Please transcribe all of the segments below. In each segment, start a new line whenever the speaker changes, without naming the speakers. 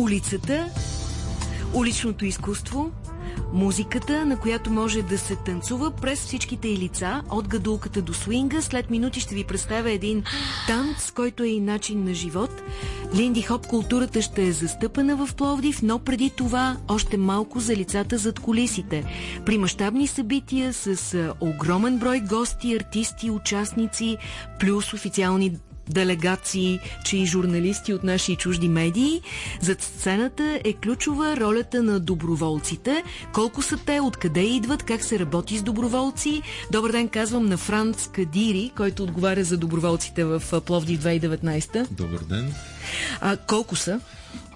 улицата, уличното изкуство, Музиката, на която може да се танцува през всичките и лица, от гадулката до свинга. След минути ще ви представя един танц, който е и начин на живот. Линди Хоп културата ще е застъпена в Пловдив, но преди това още малко за лицата зад колисите. При мащабни събития с огромен брой гости, артисти, участници, плюс официални делегации, че и журналисти от наши и чужди медии. Зад сцената е ключова ролята на доброволците. Колко са те, откъде идват, как се работи с доброволци. Добър ден казвам на Франц Кадири, който отговаря за доброволците в Пловдив 2019.
Добър ден.
А, колко са?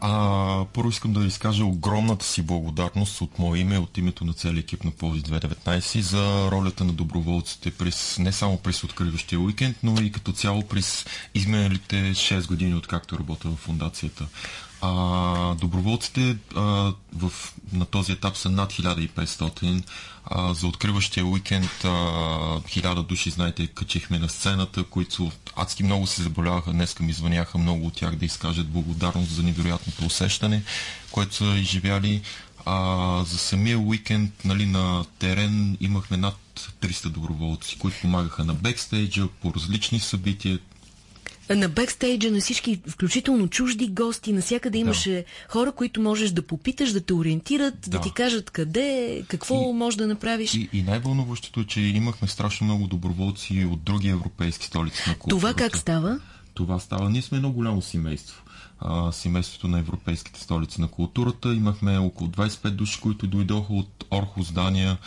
А, първо искам да изкажа огромната си благодарност от мое име, от името на целия екип на Плови 2019 за ролята на доброволците през, не само през откриващия уикенд, но и като цяло през изминалите 6 години, откакто работя в фундацията. А, доброволците а, в, на този етап са над 1500. А, за откриващия уикенд а, 1000 души, знаете, качихме на сцената, които адски много се заболяваха. Днеска ми звъняха много от тях да изкажат благодарност за невероятното усещане, което са изживяли. А, за самия уикенд нали, на терен имахме над 300 доброволци, които помагаха на бекстейджа по различни събития
на бекстейджа на всички, включително чужди гости, насякъде имаше да. хора, които можеш да попиташ, да те ориентират, да, да ти кажат къде, какво и, можеш да направиш.
И, и най-вълнуващото е, че имахме страшно много доброволци от други европейски столици на културата.
Това как става?
Това става. Ние сме едно голямо семейство а, семейството на Европейските столици на културата. Имахме около 25 души, които дойдоха от Орхус, Дания,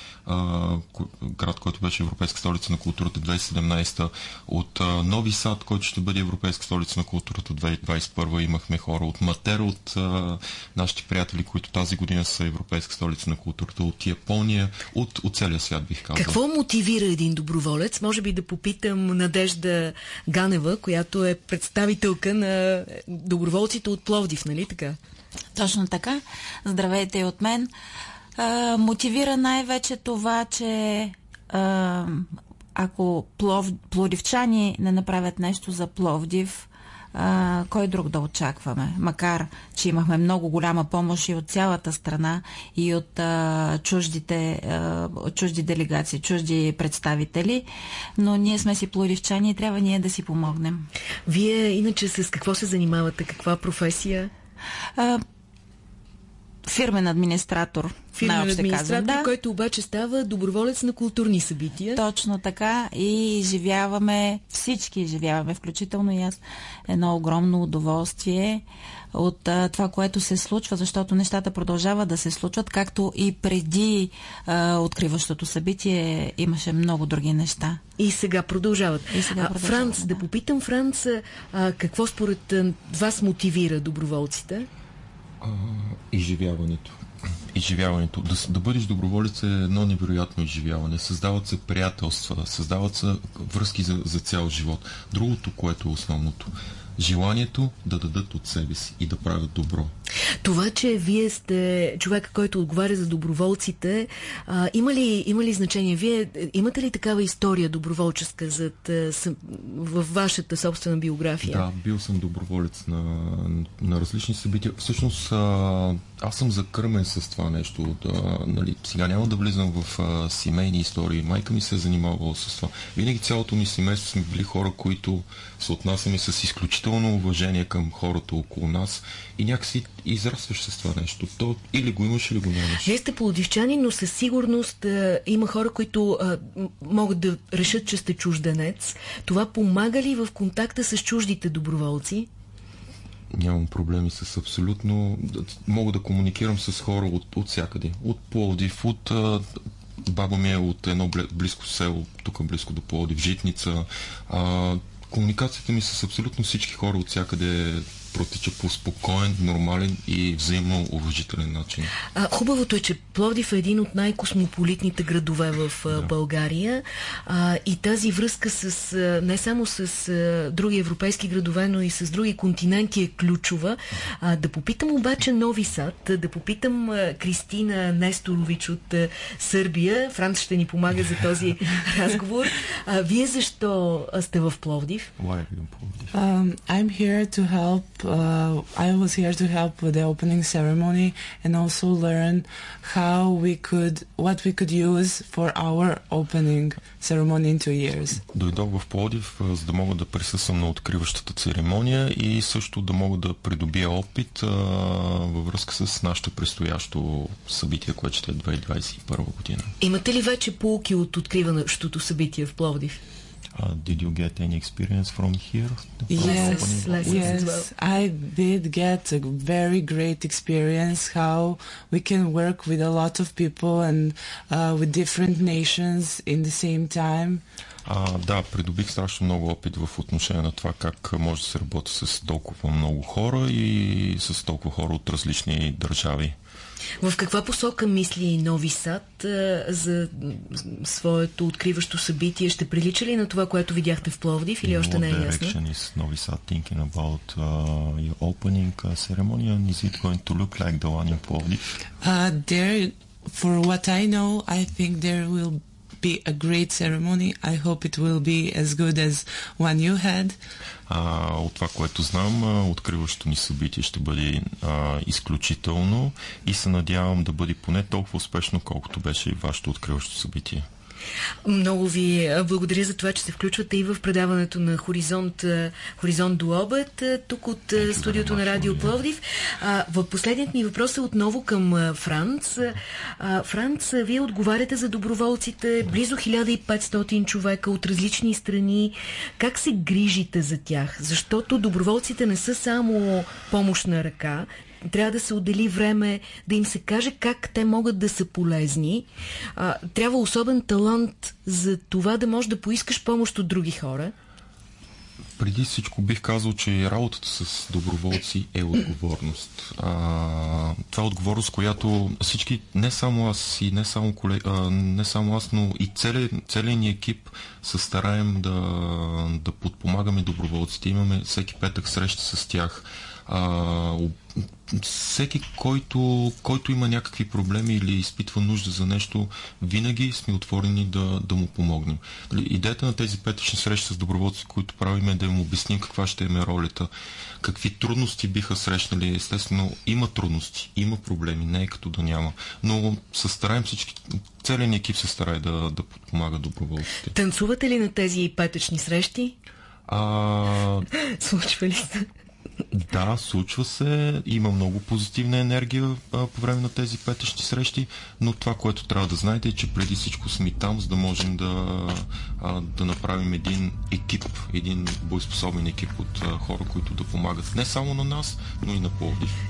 град, който беше Европейска столица на културата 2017, от Нови Сад, който ще бъде Европейска столица на културата 2021. Имахме хора от Матера, от нашите приятели, които тази година са Европейска столица на културата, от Япония, от, от целия свят бих казал.
Какво мотивира един доброволец? Може би да попитам Надежда Ганева, която е представителка на доброволец доброволците от Пловдив, нали така?
Точно така. Здравейте и от мен. А, мотивира най-вече това, че а, ако плов, пловдивчани не направят нещо за Пловдив, а, кой друг да очакваме. Макар, че имахме много голяма помощ и от цялата страна, и от а, чуждите, а, чужди делегации, чужди представители, но ние сме си плодивчани и трябва ние да си помогнем.
Вие иначе с какво се занимавате? Каква професия?
Фирмен администратор.
Фирмен администратор, казвам, да. който обаче става доброволец на културни събития.
Точно така и изживяваме, всички изживяваме, включително и аз, едно огромно удоволствие от а, това, което се случва, защото нещата продължават да се случват, както и преди а, откриващото събитие имаше много други неща.
И сега продължават.
И сега продължават
а, Франц, да. да попитам Франц, а, какво според вас мотивира доброволците?
Изживяването. Изживяването. Да, да бъдеш доброволец е едно невероятно изживяване. Създават се приятелства, създават се връзки за, за цял живот. Другото, което е основното желанието да дадат от себе си и да правят добро.
Това, че вие сте човек, който отговаря за доброволците, а, има, ли, има ли значение? Вие имате ли такава история доброволческа зад, в вашата собствена биография?
Да, бил съм доброволец на, на различни събития. Всъщност, а, аз съм закърмен с това нещо. Да, нали, сега няма да влизам в а, семейни истории. Майка ми се е занимавала с това. Винаги цялото ми семейство сме били хора, които се отнасяме с изключително уважение към хората около нас и някакси израстваш с това нещо. То или го имаш, или го нямаш.
Вие сте плодивчани, но със сигурност а, има хора, които а, могат да решат, че сте чужденец. Това помага ли в контакта с чуждите доброволци?
Нямам проблеми с абсолютно... Мога да комуникирам с хора от, от всякъде. От Пловдив, от... А, баба ми е от едно близко село, тук близко до Пловдив, Житница. А, комуникацията ми с абсолютно всички хора от всякъде протича по спокоен, нормален и взаимно уважителен начин.
А, хубавото е, че Пловдив е един от най-космополитните градове в да. България а, и тази връзка с не само с а, други европейски градове, но и с други континенти е ключова. А, да попитам обаче Нови Сад, да попитам а, Кристина Несторович от а, Сърбия. Франц ще ни помага за този разговор. А, вие защо сте в Пловдив?
Why are you in Plovdiv?
Um, I'm here to help Uh, I was here to help with the opening ceremony and also learn how we could, what we could use for our opening ceremony in two years.
Дойдох в Плодив, за да мога да присъствам на откриващата церемония и също да мога да придобия опит а, във връзка с нашето предстоящо събитие, което ще е 2021 година.
Имате ли вече полки от откриващото събитие в Пловдив?
Uh, did you get any experience from here?
Yes, yes,
well.
I did get a very great experience how we can work with a lot of people and uh, with different nations in the same time.
А, да, придобих страшно много опит в отношение на това как може да се работи с толкова много хора и с толкова хора от различни държави.
В каква посока мисли Нови Сад а, за своето откриващо събитие? Ще прилича ли на това, което видяхте в Пловдив или още не е ясно?
is Novi Sad thinking about uh, your opening uh, ceremony and is it going to look like the one in Plovdiv?
Uh, there, for what I know, I think there will be a great ceremony. I hope it will be as good as one you had.
А, от това, което знам, откриващото ни събитие ще бъде а, изключително и се надявам да бъде поне толкова успешно, колкото беше и вашето откриващо събитие.
Много ви а, благодаря за това, че се включвате и в предаването на Хоризонт, а, Хоризонт до обед, а, тук от студиото на Радио. Пловдив. В последният ми въпрос е отново към Франц. Франц, вие отговаряте за доброволците, близо 1500 човека от различни страни. Как се грижите за тях? Защото доброволците не са само помощна ръка, трябва да се отдели време, да им се каже как те могат да са полезни. А, трябва особен талант за това да можеш да поискаш помощ от други хора.
Преди всичко бих казал, че работата с доброволци е отговорност. А, това е отговорност, която всички, не само аз и не само, колег, а, не само аз, но и целият, целият ни екип се стараем да, да подпомагаме доброволците. Имаме всеки петък среща с тях. А, всеки, който, който има някакви проблеми или изпитва нужда за нещо, винаги сме отворени да, да му помогнем. Нали, Идеята на тези петъчни срещи с доброволци, които правим е да им обясним каква ще е ролята, какви трудности биха срещнали. Естествено, има трудности, има проблеми, не е като да няма. Но се стараем всички, целият екип се старае да, да подпомага доброволците.
Танцувате ли на тези петъчни срещи?
А,
Случва ли се?
Да, случва се. Има много позитивна енергия а, по време на тези петъчни срещи, но това, което трябва да знаете е, че преди всичко сме там, за да можем да, а, да направим един екип, един боеспособен екип от а, хора, които да помагат не само на нас, но и на Пловдив.